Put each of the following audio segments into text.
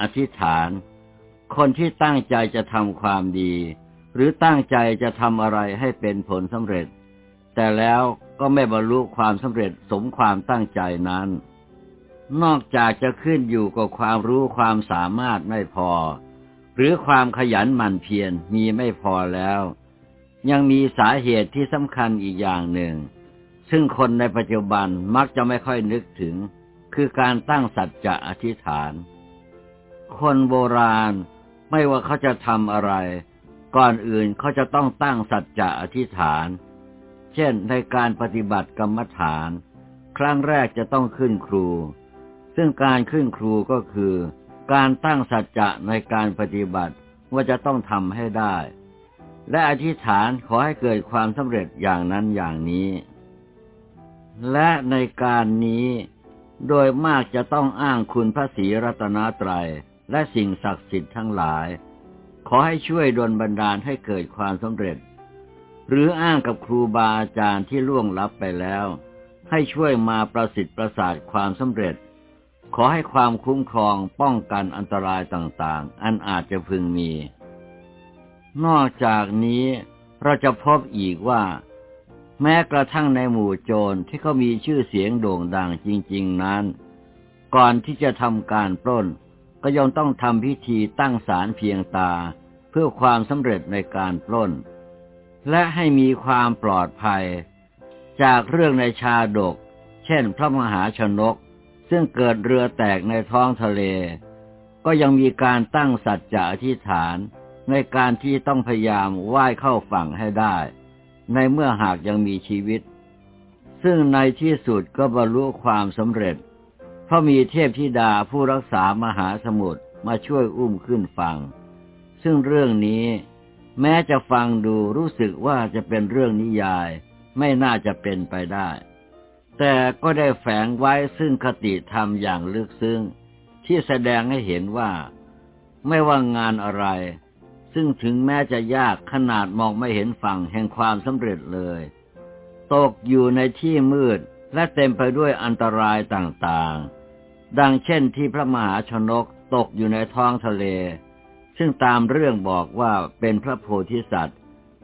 อธิษฐาน คนที่ตั้งใจจะทำความดี หรือตั้งใจจะทำอะไรให้เป็นผลสำเร็จ แต่แล้วก็ไม่บรรลุความสำเร็จสมความตั้งใจนั้น นอกจากจะขึ้นอยู่กับความรู้ความสามารถไม่พอ หรือความขยันหมั่นเพียรมีไม่พอแล้ว ยังมีสาเหตุที่สำคัญอีกอย่างหนึ่ง ซึ่งคนในปัจจุบันมักจะไม่ค่อยนึกถึง คือการตั้งสัจจะอธิษฐาน คนโบราณ ไม่ว่าเขาจะทำอะไร ก่อนอื่นเขาจะต้องตั้งสัจจะอธิษฐาน เช่นในการปฏิบัติกรรมฐาน ครั้งแรกจะต้องขึ้นครู ซึ่งการขึ้นครูก็คือ การตั้งสัจจะในการปฏิบัติว่าจะต้องทำให้ได้ และอธิษฐานขอให้เกิดความสำเร็จอย่างนั้นอย่างนี้ และในการนี้โดยมากจะต้องอ้างคุณพระศรีรัตนตรัย และสิ่งศักดิ์สิทธิ์ทั้งหลาย ขอให้ช่วยดลบันดาลให้เกิดความสำเร็จ หรืออ้างกับครูบาอาจารย์ที่ล่วงลับไปแล้ว ให้ช่วยมาประสิทธิ์ประสาทความสำเร็จ ขอให้ความคุ้มครองป้องกันอันตรายต่างๆ อันอาจจะพึงมี นอกจากนี้เราจะพบอีกว่าแม้กระทั่งในหมู่โจรที่เขามีชื่อเสียงโด่งดังจริง ๆนั้น ก่อนที่จะทำการปล้น ก็ยังต้องทำพิธีตั้งศาลเพียงตา เพื่อความสำเร็จในการปล้น และให้มีความปลอดภัย จากเรื่องในชาดก เช่นพระมหาชนก ซึ่งเกิดเรือแตกในท้องทะเล ก็ยังมีการตั้งสัจจะอธิษฐานในการที่ต้องพยายามว่ายเข้าฝั่งให้ได้ ในเมื่อหากยังมีชีวิต ซึ่งในที่สุดก็บรรลุความสำเร็จ เพราะมีเทพธิดาผู้รักษามหาสมุทรมาช่วยอุ้มขึ้นฝั่งซึ่งเรื่องนี้แม้จะฟังดูรู้สึกว่าจะเป็นเรื่องนิยาย ไม่น่าจะเป็นไปได้ แต่ก็ได้แฝงไว้ซึ่งคติธรรมอย่างลึกซึ้ง ที่แสดงให้เห็นว่า ไม่ว่างานอะไร ซึ่งถึงแม้จะยากขนาดมองไม่เห็นฝั่งแห่งความสำเร็จเลย ตกอยู่ในที่มืดและเต็มไปด้วยอันตรายต่างๆ ดังเช่นที่พระมหาชนกตกอยู่ในท้องทะเล ซึ่งตามเรื่องบอกว่าเป็นพระโพธิสัตว์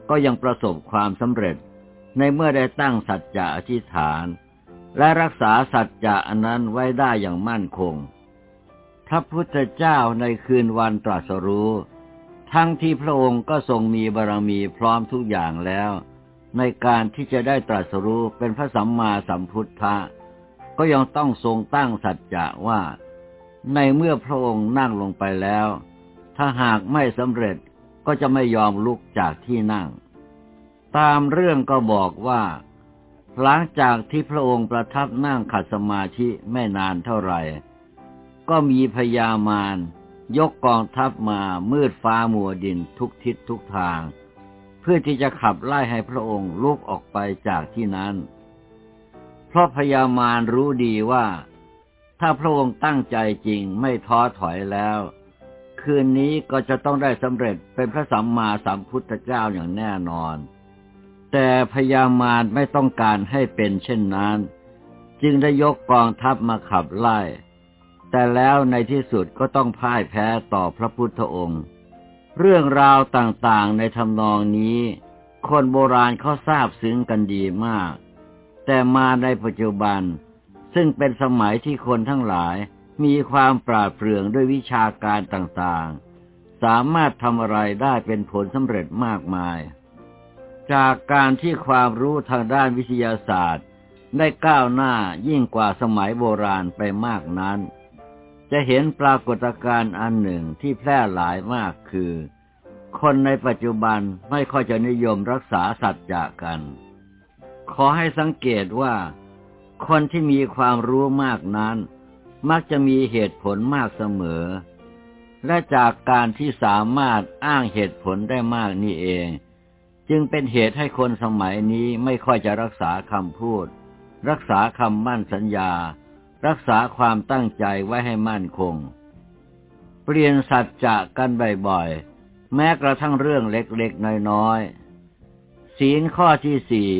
ก็ยังประสบความสำเร็จ ในเมื่อได้ตั้งสัจจะอธิษฐาน และรักษาสัจจะอันนั้นไว้ได้อย่างมั่นคงพระพุทธเจ้าในคืนวันตรัสรู้ ทั้งที่พระองค์ก็ทรงมีบารมีพร้อมทุกอย่างแล้ว ในการที่จะได้ตรัสรู้เป็นพระสัมมาสัมพุทธะ ก็ยังต้องทรงตั้งสัจจะว่า ในเมื่อพระองค์นั่งลงไปแล้ว ถ้าหากไม่สำเร็จก็จะไม่ยอมลุกจากที่นั่ง ตามเรื่องก็บอกว่า หลังจากที่พระองค์ประทับนั่งขัดสมาธิไม่นานเท่าไหร่ ก็มีพญามารยกกองทัพมามืดฟ้ามัวดินทุกทิศทุกทาง เพื่อที่จะขับไล่ให้พระองค์ลุกออกไปจากที่นั้น ราะพญามารรู้ดีว่า ถ้าพระองค์ตั้งใจจริงไม่ท้อถอยแล้ว คืนนี้ก็จะต้องได้สำเร็จเป็นพระสัมมาสัมพุทธเจ้าอย่างแน่นอน แต่พญามารไม่ต้องการให้เป็นเช่นนั้น จึงได้ยกกองทัพมาขับไล่ แต่แล้วในที่สุดก็ต้องพ่ายแพ้ต่อพระพุทธองค์ เรื่องราวต่างๆในทำนองนี้ คนโบราณเขาทราบซึ้งกันดีมาก แต่มาในปัจจุบัน ซึ่งเป็นสมัยที่คนทั้งหลายมีความปราดเปรื่องด้วยวิชาการต่างๆ สามารถทำอะไรได้เป็นผลสำเร็จมากมาย จากการที่ความรู้ทางด้านวิทยาศาสตร์ ได้ก้าวหน้ายิ่งกว่าสมัยโบราณไปมากนั้น จะเห็นปรากฏการณ์อันหนึ่งที่แพร่หลายมากคือ คนในปัจจุบันไม่ค่อยจะนิยมรักษาสัจจะกัน ขอให้สังเกตว่า คนที่มีความรู้มากนั้น มักจะมีเหตุผลมากเสมอ และจากการที่สามารถอ้างเหตุผลได้มากนี่เอง จึงเป็นเหตุให้คนสมัยนี้ไม่ค่อยจะรักษาคำพูด รักษาคำมั่นสัญญา รักษาความตั้งใจไว้ให้มั่นคง เปลี่ยนสัจจะกันบ่อยๆแม้กระทั่งเรื่องเล็กๆน้อยๆศีลข้อที่สี่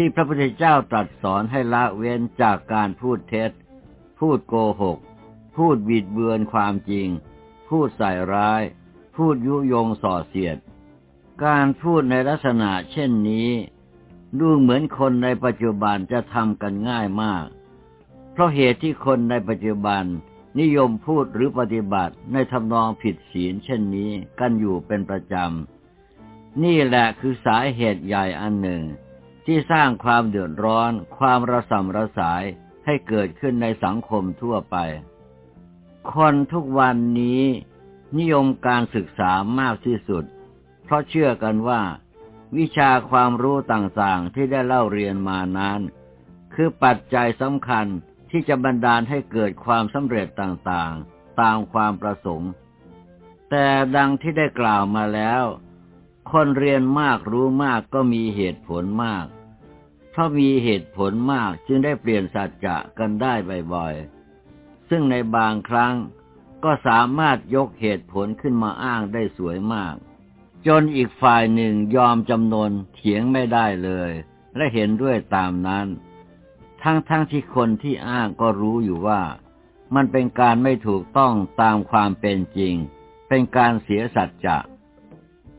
ที่พระพุทธเจ้าตรัสสอนให้ละเว้นจากการพูดเท็จ พูดโกหก พูดบิดเบือนความจริง พูดใส่ร้าย พูดยุยงส่อเสียด การพูดในลักษณะเช่นนี้ ดูเหมือนคนในปัจจุบันจะทำกันง่ายมาก เพราะเหตุที่คนในปัจจุบันนิยมพูดหรือปฏิบัติในทำนองผิดศีลเช่นนี้กันอยู่เป็นประจำ นี่แหละคือสาเหตุใหญ่อันหนึ่ง ที่สร้างความเดือดร้อน ความระสำระสายให้เกิดขึ้นในสังคมทั่วไป คนทุกวันนี้นิยมการศึกษามากที่สุด เพราะเชื่อกันว่า วิชาความรู้ต่างๆที่ได้เล่าเรียนมานั้น คือปัจจัยสำคัญที่จะบันดาลให้เกิดความสำเร็จต่างๆ ตามความประสงค์ แต่ดังที่ได้กล่าวมาแล้ว คนเรียนมากรู้มากก็มีเหตุผลมาก เพราะมีเหตุผลมากจึงได้เปลี่ยนสัจจะกันได้บ่อยๆ ซึ่งในบางครั้งก็สามารถยกเหตุผลขึ้นมาอ้างได้สวยมาก จนอีกฝ่ายหนึ่งยอมจำนนเถียงไม่ได้เลย และเห็นด้วยตามนั้น ทั้งๆทที่คนที่อ้างก็รู้อยู่ว่า มันเป็นการไม่ถูกต้องตามความเป็นจริง เป็นการเสียสัจจะ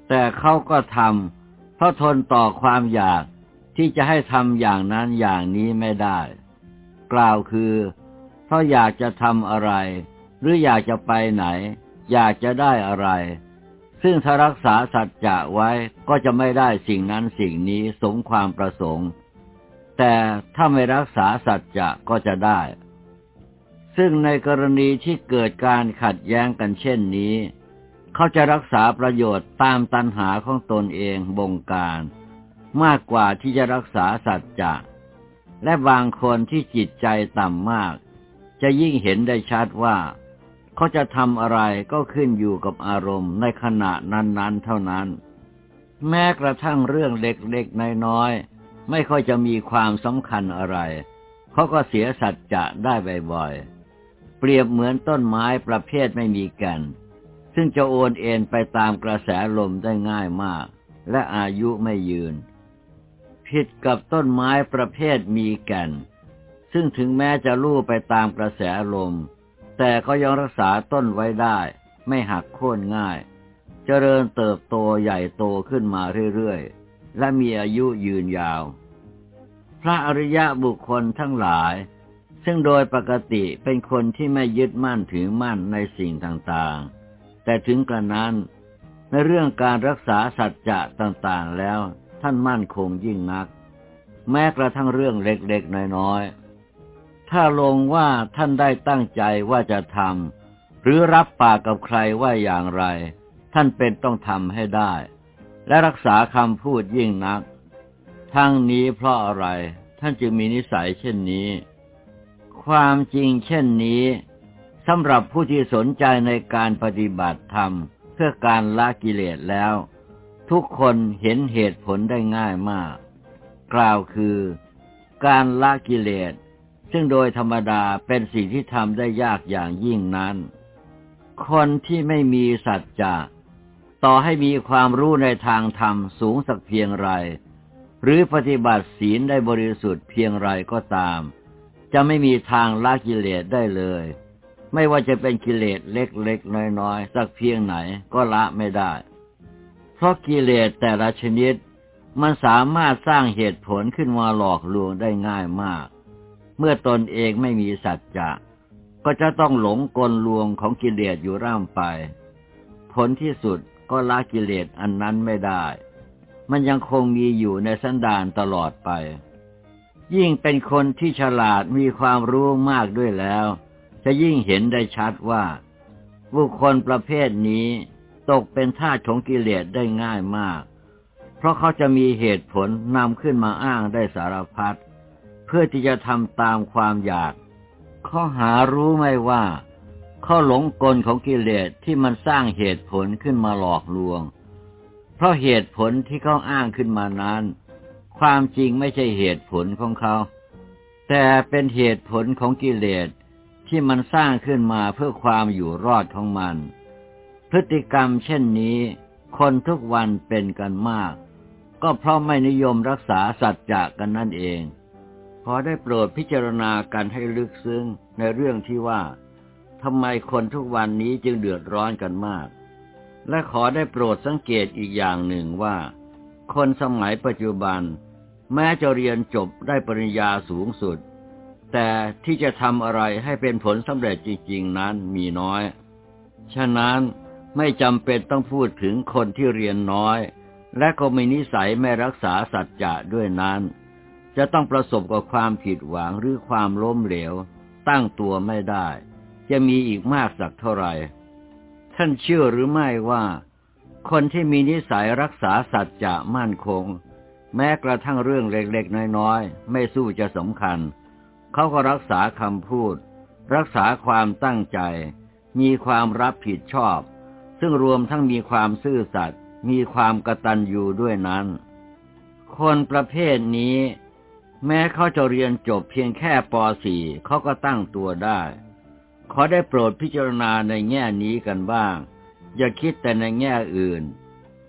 แต่เขาก็ทำเพราะทนต่อความอยาก ที่จะให้ทำอย่างนั้นอย่างนี้ไม่ได้ กล่าวคือ เพราะอยากจะทำอะไร หรืออยากจะไปไหน อยากจะได้อะไร ซึ่งถ้ารักษาสัจจะไว้ก็จะไม่ได้สิ่งนั้นสิ่งนี้สมความประสงค์ แต่ถ้าไม่รักษาสัจจะก็จะได้ ซึ่งในกรณีที่เกิดการขัดแย้งกันเช่นนี้ เขาจะรักษาประโยชน์ตามตัณหาของตนเองบงการ มากกว่าที่จะรักษาสัจจะ และบางคนที่จิตใจต่ำมาก จะยิ่งเห็นได้ชัดว่า เขาจะทำอะไรก็ขึ้นอยู่กับอารมณ์ในขณะนั้นๆ เท่านั้น แม้กระทั่งเรื่องเล็กๆน้อยๆไม่ค่อยจะมีความสำคัญอะไร เขาก็เสียสัจจะได้บ่อยๆ เปรียบเหมือนต้นไม้ประเภทไม่มีแก่นซึ่งจะโอนเอ็นไปตามกระแสลมได้ง่ายมาก และอายุไม่ยืน ผิดกับต้นไม้ประเภทมีแก่น ซึ่งถึงแม้จะลู่ไปตามกระแสลม แต่ก็ยังรักษาต้นไว้ได้ ไม่หักโค่นง่าย เจริญเติบโตใหญ่โตขึ้นมาเรื่อยๆ และมีอายุยืนยาว พระอริยะบุคคลทั้งหลาย ซึ่งโดยปกติเป็นคนที่ไม่ยึดมั่นถือมั่นในสิ่งต่างๆ แต่ถึงกระนั้นในเรื่องการรักษาสัจจะต่างๆแล้ว ท่านมั่นคงยิ่งนัก แม้กระทั่งเรื่องเล็กๆน้อยๆ ถ้าลงว่าท่านได้ตั้งใจว่าจะทำหรือรับปากกับใครว่าอย่างไร ท่านเป็นต้องทำให้ได้ และรักษาคำพูดยิ่งนัก ทั้งนี้เพราะอะไรท่านจึงมีนิสัยเช่นนี้ ความจริงเช่นนี้สำหรับผู้ที่สนใจในการปฏิบัติธรรมเพื่อการละกิเลสแล้ว ทุกคนเห็นเหตุผลได้ง่ายมาก กล่าวคือ การละกิเลส ซึ่งโดยธรรมดาเป็นสิ่งที่ทำได้ยากอย่างยิ่งนั้น คนที่ไม่มีสัจจะต่อให้มีความรู้ในทางธรรมสูงสักเพียงไร หรือปฏิบัติศีลได้บริสุทธิ์เพียงไรก็ตาม จะไม่มีทางละกิเลสได้เลย ไม่ว่าจะเป็นกิเลสเล็กๆน้อยๆ สักเพียงไหนก็ละไม่ได้ เพราะกิเลสแต่ละชนิด มันสามารถสร้างเหตุผลขึ้นมาหลอกลวงได้ง่ายมาก เมื่อตนเองไม่มีสัจจะ ก็จะต้องหลงกลลวงของกิเลสอยู่ร่ำไป ผลที่สุดก็ละกิเลสอันนั้นไม่ได้ มันยังคงมีอยู่ในสันดานตลอดไป ยิ่งเป็นคนที่ฉลาดมีความรู้มากด้วยแล้ว จะยิ่งเห็นได้ชัดว่า บุคคลประเภทนี้ ตกเป็นท่าของกิเลสได้ง่ายมาก เพราะเขาจะมีเหตุผลนำขึ้นมาอ้างได้สารพัดเพื่อที่จะทำตามความอยากเขาหารู้ไม่ว่าเขาหลงกลของกิเลสที่มันสร้างเหตุผลขึ้นมาหลอกลวง เพราะเหตุผลที่เขาอ้างขึ้นมานั้น ความจริงไม่ใช่เหตุผลของเขา แต่เป็นเหตุผลของกิเลสที่มันสร้างขึ้นมาเพื่อความอยู่รอดของมัน พฤติกรรมเช่นนี้ คนทุกวันเป็นกันมาก ก็เพราะไม่นิยมรักษาสัจจะกันนั่นเองพอได้โปรดพิจารณากันให้ลึกซึ้งในเรื่องที่ว่าทำไมคนทุกวันนี้จึงเดือดร้อนกันมาก และขอได้โปรดสังเกตอีกอย่างหนึ่งว่า คนสมัยปัจจุบัน แม้จะเรียนจบได้ปริญญาสูงสุด แต่ที่จะทำอะไรให้เป็นผลสำเร็จจริง ๆ นั้นมีน้อย ฉะนั้น ไม่จำเป็นต้องพูดถึงคนที่เรียนน้อย และก็มีนิสัยไม่รักษาสัจจะด้วยนั้น จะต้องประสบกับความผิดหวังหรือความล้มเหลว ตั้งตัวไม่ได้ จะมีอีกมากสักเท่าไหร่ ท่านเชื่อหรือไม่ว่า คนที่มีนิสัยรักษาสัจจะมั่นคง แม้กระทั่งเรื่องเล็กๆ น้อยๆ ไม่สู้จะสำคัญ เขาก็รักษาคำพูด รักษาความตั้งใจ มีความรับผิดชอบ ซึ่งรวมทั้งมีความซื่อสัตย์มีความกตัญญูด้วยนั้น คนประเภทนี้ แม้เขาจะเรียนจบเพียงแค่ป .4 เขาก็ตั้งตัวได้ ขอได้โปรดพิจารณาในแง่นี้กันบ้าง อย่าคิดแต่ในแง่อื่น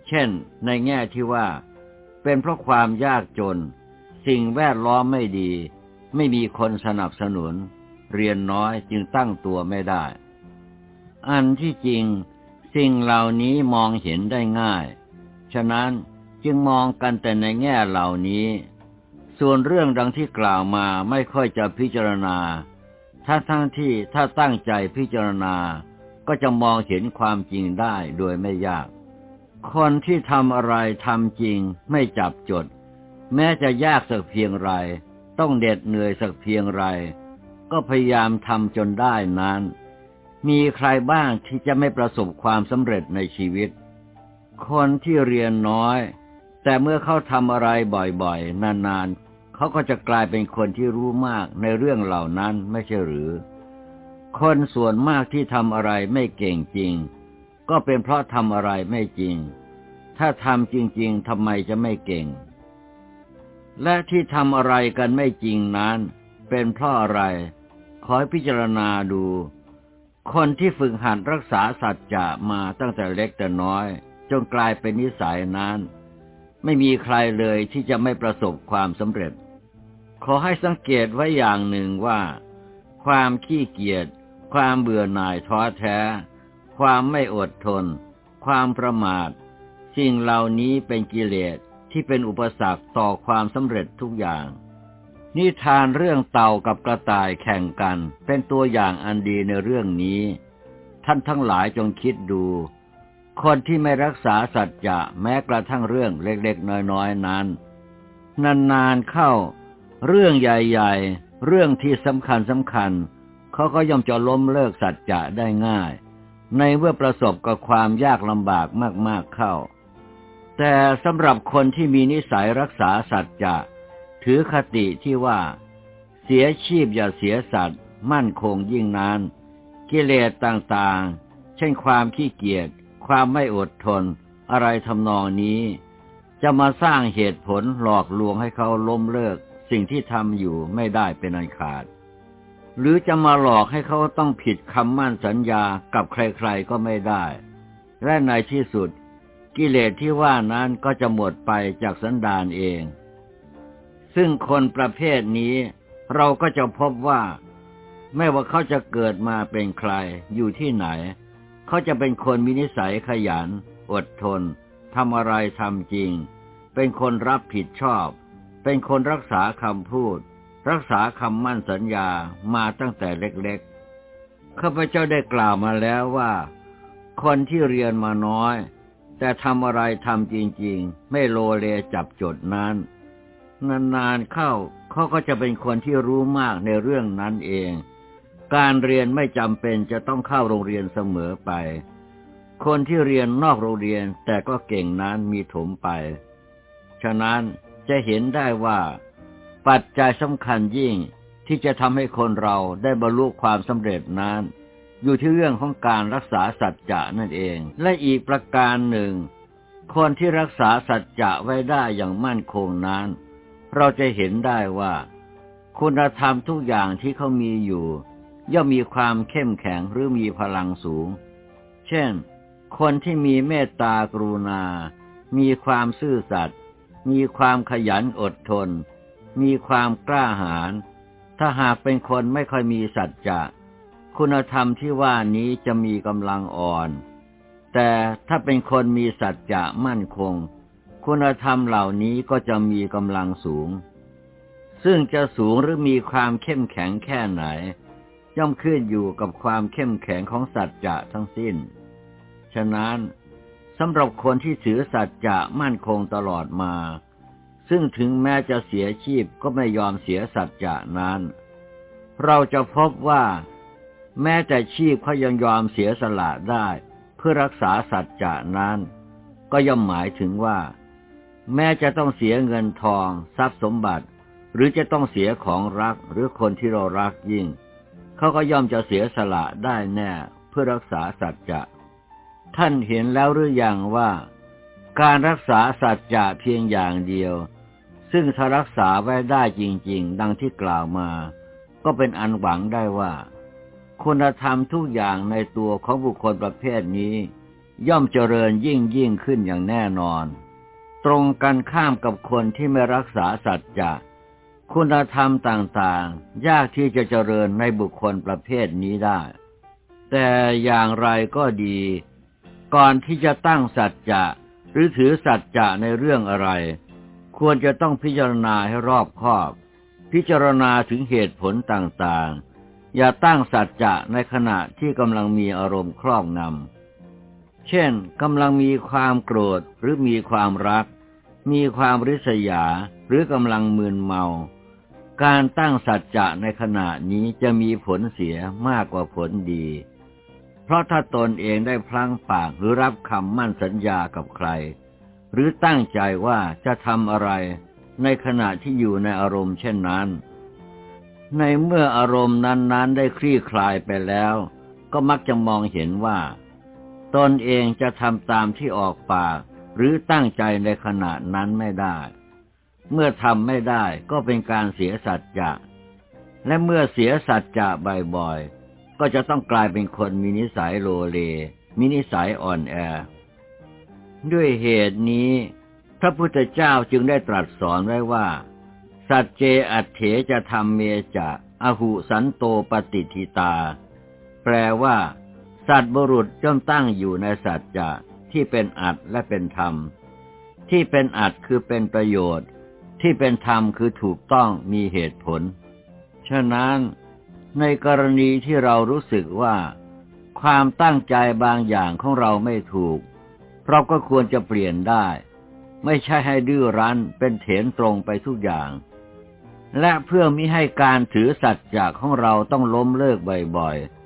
เช่น ในแง่ที่ว่า เป็นเพราะความยากจน สิ่งแวดล้อมไม่ดี ไม่มีคนสนับสนุน เรียนน้อยจึงตั้งตัวไม่ได้ อันที่จริง สิ่งเหล่านี้มองเห็นได้ง่าย ฉะนั้นจึงมองกันแต่ในแง่เหล่านี้ ส่วนเรื่องดังที่กล่าวมาไม่ค่อยจะพิจารณา ถ้าทั้งที่ถ้าตั้งใจพิจารณา ก็จะมองเห็นความจริงได้โดยไม่ยาก คนที่ทำอะไรทำจริงไม่จับจด แม้จะยากสักเพียงไร ต้องเด็ดเหนื่อยสักเพียงไร ก็พยายามทำจนได้นั้น มีใครบ้างที่จะไม่ประสบความสำเร็จในชีวิต คนที่เรียนน้อย แต่เมื่อเขาทำอะไรบ่อยๆ นานๆ เขาก็จะกลายเป็นคนที่รู้มากในเรื่องเหล่านั้นไม่ใช่หรือ คนส่วนมากที่ทำอะไรไม่เก่งจริง ก็เป็นเพราะทำอะไรไม่จริง ถ้าทำจริง ๆทำไมจะไม่เก่ง และที่ทำอะไรกันไม่จริงนั้น เป็นเพราะอะไร ขอพิจารณาดู คนที่ฝึกหัดรักษาสัจจะมาตั้งแต่เล็กแต่น้อย จนกลายเป็นนิสัยนั้น ไม่มีใครเลยที่จะไม่ประสบความสำเร็จ ขอให้สังเกตไว้อย่างหนึ่งว่า ความขี้เกียจความเบื่อหน่ายท้อแท้ ความไม่อดทน ความประมาท สิ่งเหล่านี้เป็นกิเลสที่เป็นอุปสรรคต่อความสำเร็จทุกอย่าง นิทานเรื่องเต่ากับกระต่ายแข่งกัน เป็นตัวอย่างอันดีในเรื่องนี้ ท่านทั้งหลายจงคิดดู คนที่ไม่รักษาสัจจะแม้กระทั่งเรื่องเล็กๆน้อยๆนั้น นานๆเข้า เรื่องใหญ่ๆ เรื่องที่สำคัญสำคัญเขาก็ย่อมจะล้มเลิกสัจจะได้ง่าย ในเมื่อประสบกับความยากลำบากมากๆเข้า แต่สำหรับคนที่มีนิสัยรักษาสัจจะ ถือคติที่ว่า เสียชีพอย่าเสียสัตว์ มั่นคงยิ่งนาน กิเลสต่างๆ เช่นความขี้เกียจความไม่อดทน อะไรทำนองนี้ จะมาสร้างเหตุผลหลอกลวงให้เขาล้มเลิก สิ่งที่ทำอยู่ไม่ได้เป็นอันขาด หรือจะมาหลอกให้เขาต้องผิดคำมั่นสัญญากับใครๆก็ไม่ได้ และในที่สุด กิเลสที่ว่านั้นก็จะหมดไปจากสันดานเอง ซึ่งคนประเภทนี้เราก็จะพบว่า ไม่ว่าเขาจะเกิดมาเป็นใครอยู่ที่ไหน เขาจะเป็นคนมีนิสัยขยัน อดทนทำอะไรทำจริง เป็นคนรับผิดชอบ เป็นคนรักษาคำพูด รักษาคำมั่นสัญญามาตั้งแต่เล็กๆข้าพเจ้าได้กล่าวมาแล้วว่า คนที่เรียนมาน้อย แต่ทำอะไรทำจริง ๆ ไม่โลเลจับจดนั้น นานๆเข้าเขาก็จะเป็นคนที่รู้มากในเรื่องนั้นเอง การเรียนไม่จำเป็นจะต้องเข้าโรงเรียนเสมอไป คนที่เรียนนอกโรงเรียนแต่ก็เก่งนั้นมีถมไป ฉะนั้นจะเห็นได้ว่า ปัจจัยสำคัญยิ่งที่จะทำให้คนเราได้บรรลุความสำเร็จนั้น อยู่ที่เรื่องของการรักษาสัจจะนั่นเอง และอีกประการหนึ่ง คนที่รักษาสัจจะไว้ได้อย่างมั่นคงนั้น เราจะเห็นได้ว่า คุณธรรมทุกอย่างที่เขามีอยู่ ย่อมมีความเข้มแข็งหรือมีพลังสูง เช่น คนที่มีเมตตากรุณา มีความซื่อสัตย์มีความขยันอดทน มีความกล้าหาญถ้าหากเป็นคนไม่ค่อยมีสัจจะคุณธรรมที่ว่านี้จะมีกำลังอ่อน แต่ถ้าเป็นคนมีสัจจะมั่นคง คุณธรรมเหล่านี้ก็จะมีกำลังสูง ซึ่งจะสูงหรือมีความเข้มแข็งแค่ไหน ย่อมขึ้นอยู่กับความเข้มแข็งของสัจจะทั้งสิ้น ฉะนั้นสำหรับคนที่ถือสัจจะมั่นคงตลอดมา ซึ่งถึงแม้จะเสียชีพก็ไม่ยอมเสียสัจจะนั้น เราจะพบว่า แม้แต่ชีพเขายังยอมเสียสละได้ เพื่อรักษาสัจจะนั้น ก็ย่อมหมายถึงว่า แม้จะต้องเสียเงินทอง ทรัพย์สมบัติ หรือจะต้องเสียของรักหรือคนที่เรารักยิ่ง เขาก็ย่อมจะเสียสละได้แน่เพื่อรักษาสัจจะท่านเห็นแล้วหรือยังว่า การรักษาสัจจะเพียงอย่างเดียว ซึ่งถ้ารักษาไว้ได้จริง ๆ ดังที่กล่าวมา ก็เป็นอันหวังได้ว่า คุณธรรมทุกอย่างในตัวของบุคคลประเภทนี้ ย่อมเจริญยิ่งยิ่งขึ้นอย่างแน่นอน ตรงกันข้ามกับคนที่ไม่รักษาสัจจะคุณธรรมต่างๆ ยากที่จะเจริญในบุคคลประเภทนี้ได้ แต่อย่างไรก็ดี ก่อนที่จะตั้งสัจจะหรือถือสัจจะในเรื่องอะไร ควรจะต้องพิจารณาให้รอบคอบ พิจารณาถึงเหตุผลต่างๆ อย่าตั้งสัจจะในขณะที่กำลังมีอารมณ์ครอบงำ เช่นกำลังมีความโกรธหรือมีความรัก มีความริษยาหรือกำลังมึนเมา การตั้งสัจจะในขณะนี้จะมีผลเสียมากกว่าผลดี เพราะถ้าตนเองได้พลั้งปากหรือรับคำมั่นสัญญากับใคร หรือตั้งใจว่าจะทำอะไร ในขณะที่อยู่ในอารมณ์เช่นนั้น ในเมื่ออารมณ์นั้นๆได้คลี่คลายไปแล้ว ก็มักจะมองเห็นว่า ตนเองจะทำตามที่ออกปาก หรือตั้งใจในขณะนั้นไม่ได้ เมื่อทำไม่ได้ก็เป็นการเสียสัจจะและเมื่อเสียสัจจะบ่อยๆก็จะต้องกลายเป็นคนมีนิสัยโลเล มีนิสัยอ่อนแอ ด้วยเหตุนี้ พระพุทธเจ้าจึงได้ตรัสสอนไว้ว่า สัจเจอัตเถจะทำเมจะอหุสันโตปฏิทิตา แปลว่า สัตว์บุรุษย่อมตั้งอยู่ในสัจจะที่เป็นอัตและเป็นธรรม ที่เป็นอัตคือเป็นประโยชน์ ที่เป็นธรรมคือถูกต้องมีเหตุผล ฉะนั้นในกรณีที่เรารู้สึกว่า ความตั้งใจบางอย่างของเราไม่ถูก เราก็ควรจะเปลี่ยนได้ ไม่ใช่ให้ดื้อรั้นเป็นเถนตรงไปทุกอย่าง และเพื่อมิให้การถือสัจจะของเราต้องล้มเลิกบ่อยๆ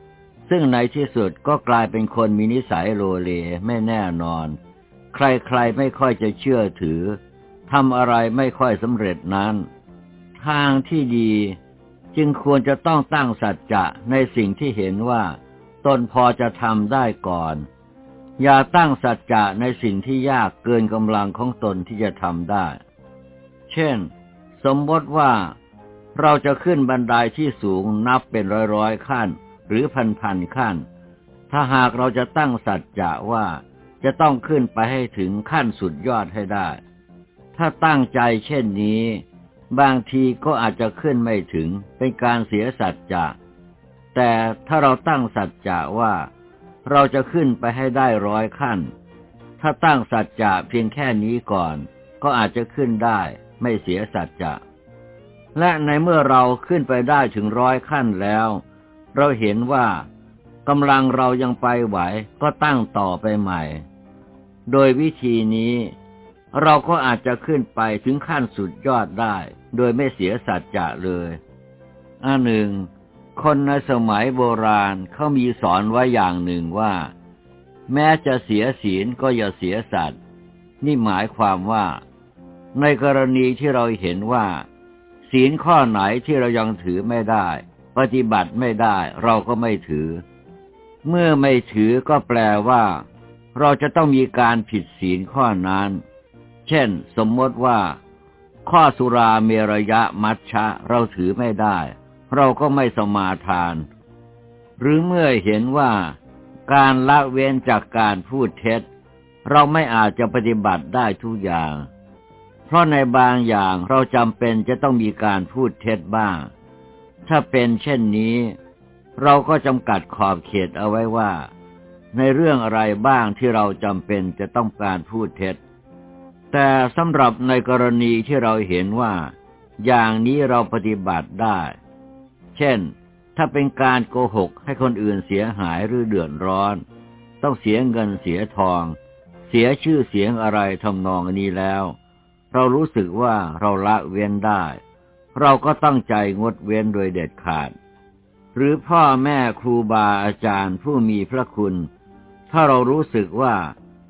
ซึ่งในที่สุดก็กลายเป็นคนมีนิสัยโลเลไม่แน่นอน ใครๆไม่ค่อยจะเชื่อถือทำอะไรไม่ค่อยสำเร็จนั้น ทางที่ดีจึงควรจะต้องตั้งสัจจะในสิ่งที่เห็นว่า ตนพอจะทำได้ก่อน อย่าตั้งสัจจะในสิ่งที่ยากเกินกำลังของตนที่จะทำได้ เช่น สมมติว่าเราจะขึ้นบันไดที่สูงนับเป็นร้อยๆขั้น หรือพันๆขั้น ถ้าหากเราจะตั้งสัจจะว่าจะต้องขึ้นไปให้ถึงขั้นสุดยอดให้ได้ ถ้าตั้งใจเช่นนี้ บางทีก็อาจจะขึ้นไม่ถึงเป็นการเสียสัจจะแต่ถ้าเราตั้งสัจจะว่าเราจะขึ้นไปให้ได้ร้อยขั้น ถ้าตั้งสัจจะเพียงแค่นี้ก่อน ก็อาจจะขึ้นได้ไม่เสียสัจจะ และในเมื่อเราขึ้นไปได้ถึงร้อยขั้นแล้ว เราเห็นว่ากำลังเรายังไปไหวก็ตั้งต่อไปใหม่ โดยวิธีนี้ เราก็อาจจะขึ้นไปถึงขั้นสุดยอดได้ โดยไม่เสียสัจจะเลยอันหนึ่ง คนในสมัยโบราณเขามีสอนไว้อย่างหนึ่งว่า แม้จะเสียศีลก็อย่าเสียสัตว์ นี่หมายความว่า ในกรณีที่เราเห็นว่า ศีลข้อไหนที่เรายังถือไม่ได้ ปฏิบัติไม่ได้ เราก็ไม่ถือ เมื่อไม่ถือก็แปลว่า เราจะต้องมีการผิดศีลข้อนั้น เช่น สมมติว่า ข้อสุราเมรยะมัชชะ เราถือไม่ได้ เราก็ไม่สมาทาน หรือเมื่อเห็นว่า การละเว้นจากการพูดเท็จ เราไม่อาจจะปฏิบัติได้ทุกอย่าง เพราะในบางอย่างเราจำเป็นจะต้องมีการพูดเท็จบ้าง ถ้าเป็นเช่นนี้ เราก็จำกัดขอบเขตเอาไว้ว่า ในเรื่องอะไรบ้างที่เราจำเป็นจะต้องการพูดเท็จ แต่สำหรับในกรณีที่เราเห็นว่า อย่างนี้เราปฏิบัติได้ เช่น ถ้าเป็นการโกหกให้คนอื่นเสียหายหรือเดือดร้อน ต้องเสียเงินเสียทอง เสียชื่อเสียงอะไรทำนองนี้แล้ว เรารู้สึกว่าเราละเว้นได้ เราก็ตั้งใจงดเว้นโดยเด็ดขาด หรือพ่อแม่ครูบาอาจารย์ผู้มีพระคุณ ถ้าเรารู้สึกว่า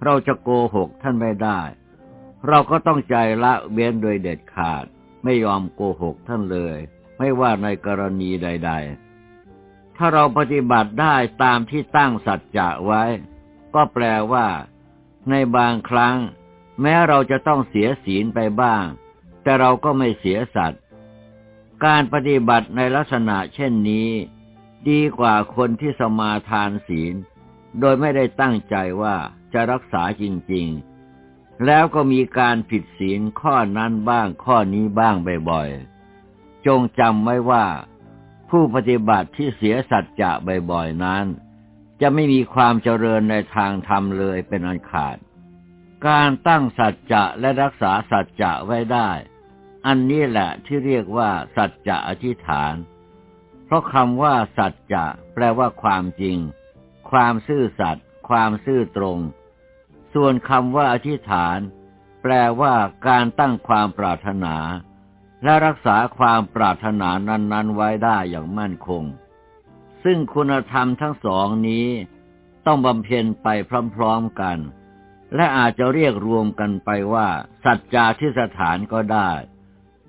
เราจะโกหกท่านไม่ได้ เราก็ต้องใจละเว้นโดยเด็ดขาด ไม่ยอมโกหกท่านเลย ไม่ว่าในกรณีใด ๆ ถ้าเราปฏิบัติได้ตามที่ตั้งสัจจะไว้ ก็แปลว่า ในบางครั้ง แม้เราจะต้องเสียศีลไปบ้าง แต่เราก็ไม่เสียสัตว์ การปฏิบัติในลักษณะเช่นนี้ ดีกว่าคนที่สมาทานศีล โดยไม่ได้ตั้งใจว่าจะรักษาจริง ๆ แล้วก็มีการผิดศีลข้อนั้นบ้างข้อนี้บ้างบ่อยๆ จงจำไว้ว่า ผู้ปฏิบัติที่เสียสัจจะบ่อยๆนั้น จะไม่มีความเจริญในทางธรรมเลยเป็นอันขาด การตั้งสัจจะและรักษาสัจจะไว้ได้ อันนี้แหละที่เรียกว่า สัจจะอธิษฐาน เพราะคำว่า สัจจะแปลว่าความจริง ความซื่อสัตย์ความซื่อตรง ส่วนคำว่าอธิษฐาน แปลว่าการตั้งความปรารถนา และรักษาความปรารถนานั้น ๆ ไว้ได้อย่างมั่นคง ซึ่งคุณธรรมทั้งสองนี้ต้องบำเพ็ญไปพร้อมๆกัน และอาจจะเรียกรวมกันไปว่า สัจจาที่สถานก็ได้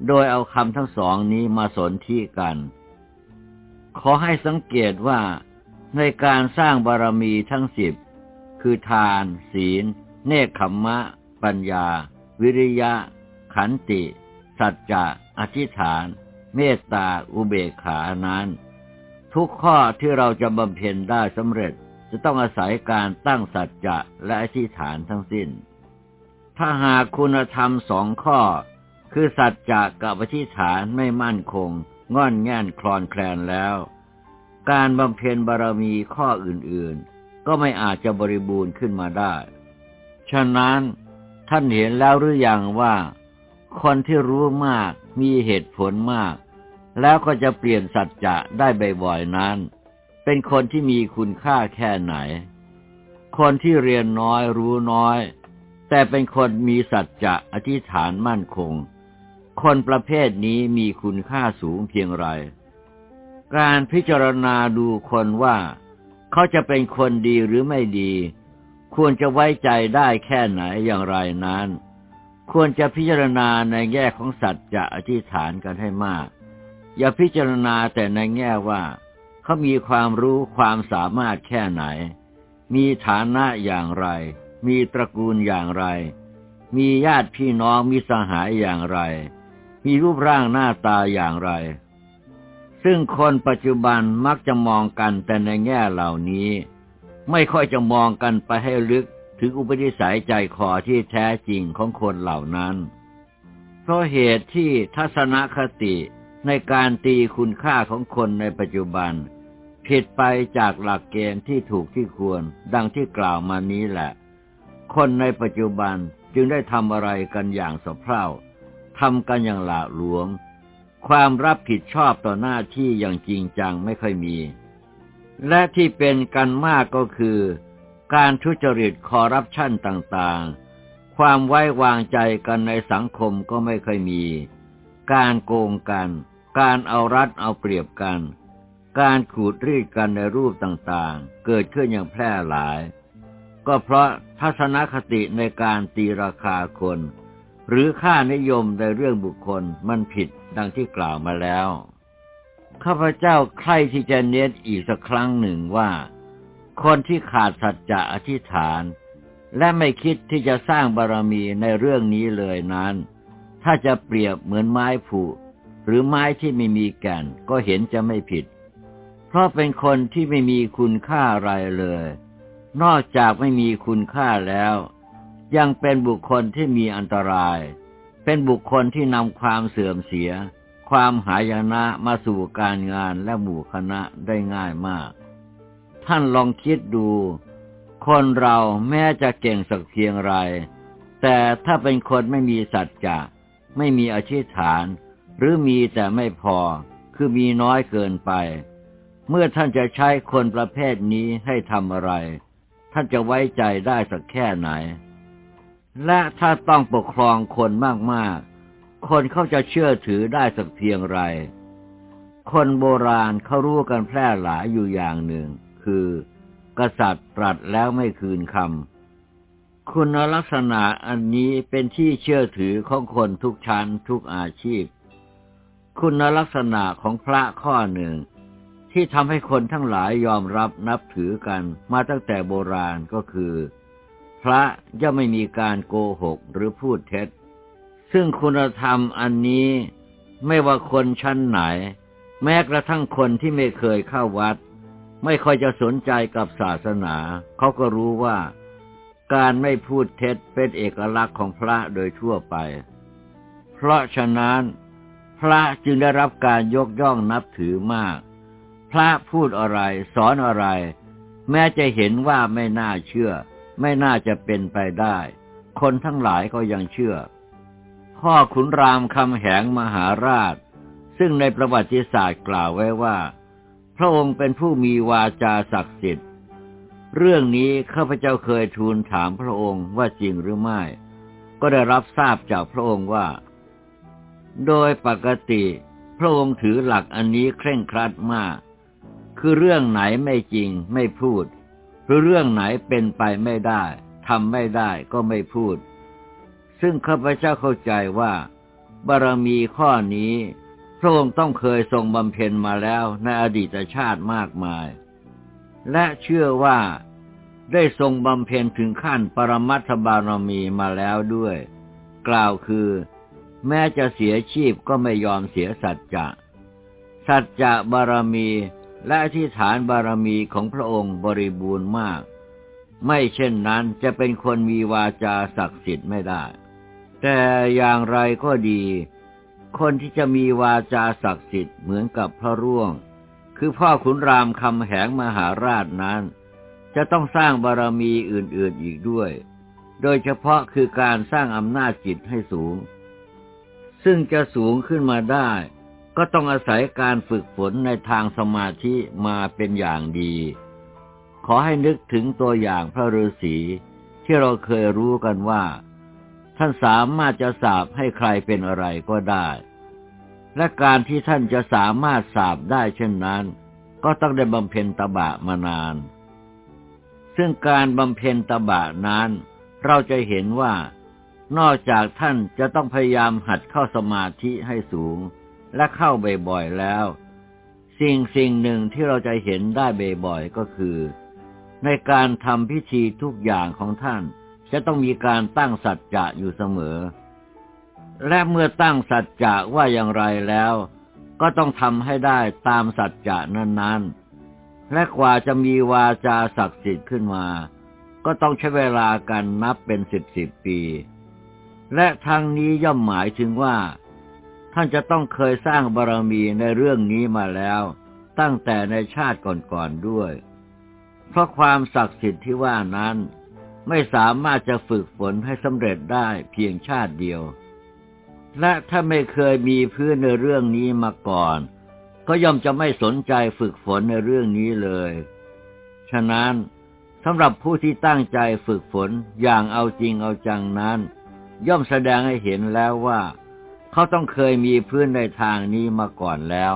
โดยเอาคำทั้งสองนี้มาสนที่กัน ขอให้สังเกตว่าในการสร้างบารมีทั้งสิบ คือทาน ศีล เนคขมมะ ปัญญา วิริยะ ขันติ สัจจะ อธิษฐาน เมตตา อุเบกขานั้น ทุกข้อที่เราจะบำเพ็ญได้สำเร็จจะต้องอาศัยการตั้งสัจจะและอธิษฐานทั้งสิ้น ถ้าหากคุณธรรมสองข้อ คือสัจจะกับอธิษฐานไม่มั่นคง ง่อนแง่นคลอนแคลนแล้ว การบำเพ็ญบารมีข้ออื่นๆ ก็ไม่อาจจะบริบูรณ์ขึ้นมาได้ ฉะนั้นท่านเห็นแล้วหรืออยังว่า คนที่รู้มากมีเหตุผลมาก แล้วก็จะเปลี่ยนสัจจะได้บ่อยๆนั้น เป็นคนที่มีคุณค่าแค่ไหน คนที่เรียนน้อยรู้น้อย แต่เป็นคนมีสัจจะอธิษฐานมั่นคง คนประเภทนี้มีคุณค่าสูงเพียงไร การพิจารณาดูคนว่าเขาจะเป็นคนดีหรือไม่ดี ควรจะไว้ใจได้แค่ไหนอย่างไรนั้น ควรจะพิจารณาในแง่ของสัตว์จะอธิษฐานกันให้มาก อย่าพิจารณาแต่ในแง่ว่าเขามีความรู้ความสามารถแค่ไหน มีฐานะอย่างไร มีตระกูลอย่างไร มีญาติพี่น้องมีสหายอย่างไร มีรูปร่างหน้าตาอย่างไร ซึ่งคนปัจจุบันมักจะมองกันแต่ในแง่เหล่านี้ ไม่ค่อยจะมองกันไปให้ลึกถึงอุปนิสัยใจคอที่แท้จริงของคนเหล่านั้น เพราะเหตุที่ทัศนคติในการตีคุณค่าของคนในปัจจุบัน ผิดไปจากหลักเกณฑ์ที่ถูกที่ควร ดังที่กล่าวมานี้แหละ คนในปัจจุบันจึงได้ทำอะไรกันอย่างสะเพร่า ทำกันอย่างหละหลวม ความรับผิดชอบต่อหน้าที่อย่างจริงจังไม่ค่อยมี และที่เป็นกันมากก็คือ การทุจริตคอร์รัปชันต่างๆ ความไว้วางใจกันในสังคมก็ไม่ค่อยมี การโกงกัน การเอารัดเอาเปรียบกัน การขูดรีดกันในรูปต่างๆ เกิดขึ้นอย่างแพร่หลาย ก็เพราะทัศนคติในการตีราคาคน หรือค่านิยมในเรื่องบุคคลมันผิดดังที่กล่าวมาแล้ว ข้าพเจ้าใครที่จะเน้นอีกสักครั้งหนึ่งว่า คนที่ขาดสัจจะอธิษฐาน และไม่คิดที่จะสร้างบารมีในเรื่องนี้เลยนั้น ถ้าจะเปรียบเหมือนไม้ผุหรือไม้ที่ไม่มีแก่นก็เห็นจะไม่ผิด เพราะเป็นคนที่ไม่มีคุณค่าอะไรเลย นอกจากไม่มีคุณค่าแล้ว ยังเป็นบุคคลที่มีอันตราย เป็นบุคคลที่นำความเสื่อมเสีย ความหายนะมาสู่การงานและหมู่คณะได้ง่ายมาก ท่านลองคิดดู คนเราแม้จะเก่งสักเพียงไร แต่ถ้าเป็นคนไม่มีสัจจะไม่มีอธิษฐาน หรือมีแต่ไม่พอ คือมีน้อยเกินไป เมื่อท่านจะใช้คนประเภทนี้ให้ทำอะไร ท่านจะไว้ใจได้สักแค่ไหน และถ้าต้องปกครองคนมากๆ คนเขาจะเชื่อถือได้สักเพียงไร คนโบราณเขารู้กันแพร่หลายอยู่อย่างหนึ่ง คือ กษัตริย์ตรัสแล้วไม่คืนคำคุณลักษณะอันนี้เป็นที่เชื่อถือของคนทุกชั้นทุกอาชีพ คุณลักษณะของพระข้อหนึ่ง ที่ทำให้คนทั้งหลายยอมรับนับถือกันมาตั้งแต่โบราณก็คือ พระย่อมไม่มีการโกหกหรือพูดเท็จ ซึ่งคุณธรรมอันนี้ไม่ว่าคนชั้นไหน แม้กระทั่งคนที่ไม่เคยเข้าวัด ไม่ค่อยจะสนใจกับศาสนา เขาก็รู้ว่า การไม่พูดเท็จเป็นเอกลักษณ์ของพระโดยทั่วไป เพราะฉะนั้น พระจึงได้รับการยกย่องนับถือมาก พระพูดอะไร สอนอะไร แม้จะเห็นว่าไม่น่าเชื่อ ไม่น่าจะเป็นไปได้ คนทั้งหลายก็ยังเชื่อ พ่อขุนรามคำแหงมหาราช ซึ่งในประวัติศาสตร์กล่าวไว้ว่า พระองค์เป็นผู้มีวาจาศักดิ์สิทธิ์ เรื่องนี้ข้าพเจ้าเคยทูลถามพระองค์ว่าจริงหรือไม่ ก็ได้รับทราบจากพระองค์ว่า โดยปกติพระองค์ถือหลักอันนี้เคร่งครัดมาก คือเรื่องไหนไม่จริงไม่พูด หรือเรื่องไหนเป็นไปไม่ได้ทำไม่ได้ก็ไม่พูด ซึ่งข้าพเจ้าเข้าใจว่า บารมีข้อนี้พระองค์ต้องเคยทรงบำเพ็ญมาแล้วในอดีตชาติมากมาย และเชื่อว่าได้ทรงบำเพ็ญถึงขั้นปรมัตถบารมีมาแล้วด้วย กล่าวคือ แม้จะเสียชีพก็ไม่ยอมเสียสัจจะ สัจจะบารมี และที่ฐานบารมีของพระองค์บริบูรณ์มาก ไม่เช่นนั้นจะเป็นคนมีวาจาศักดิ์สิทธิ์ไม่ได้ แต่อย่างไรก็ดี คนที่จะมีวาจาศักดิ์สิทธิ์เหมือนกับพระร่วง คือพ่อขุนรามคำแหงมหาราชนั้น จะต้องสร้างบารมีอื่นๆอีกด้วย โดยเฉพาะคือการสร้างอำนาจจิตให้สูง ซึ่งจะสูงขึ้นมาได้ ก็ต้องอาศัยการฝึกฝนในทางสมาธิมาเป็นอย่างดี ขอให้นึกถึงตัวอย่างพระฤาษีที่เราเคยรู้กันว่า ท่านสามารถจะสาบให้ใครเป็นอะไรก็ได้ และการที่ท่านจะสามารถสาบได้เช่นนั้น ก็ต้องได้บำเพ็ญตบะมานาน ซึ่งการบำเพ็ญตบะนั้น เราจะเห็นว่านอกจากท่านจะต้องพยายามหัดเข้าสมาธิให้สูง และเข้าบ่อยๆแล้ว สิ่งสิ่งหนึ่งที่เราจะเห็นได้บ่อยๆก็คือ ในการทำพิธีทุกอย่างของท่าน จะต้องมีการตั้งสัจจะอยู่เสมอ และเมื่อตั้งสัจจะว่าอย่างไรแล้ว ก็ต้องทำให้ได้ตามสัจจะนั้นๆ และกว่าจะมีวาจาศักดิ์สิทธิ์ขึ้นมา ก็ต้องใช้เวลากันนับเป็นสิบสิบปี และทางนี้ย่อมหมายถึงว่า ท่านจะต้องเคยสร้างบารมีในเรื่องนี้มาแล้ว ตั้งแต่ในชาติก่อนๆด้วย เพราะความศักดิ์สิทธิ์ที่ว่านั้นไม่สามารถจะฝึกฝนให้สำเร็จได้เพียงชาติเดียว และถ้าไม่เคยมีพื้นในเรื่องนี้มาก่อน ก็ย่อมจะไม่สนใจฝึกฝนในเรื่องนี้เลย ฉะนั้นสำหรับผู้ที่ตั้งใจฝึกฝนอย่างเอาจริงเอาจังนั้น ย่อมแสดงให้เห็นแล้วว่า เขาต้องเคยมีพื้นในทางนี้มาก่อนแล้ว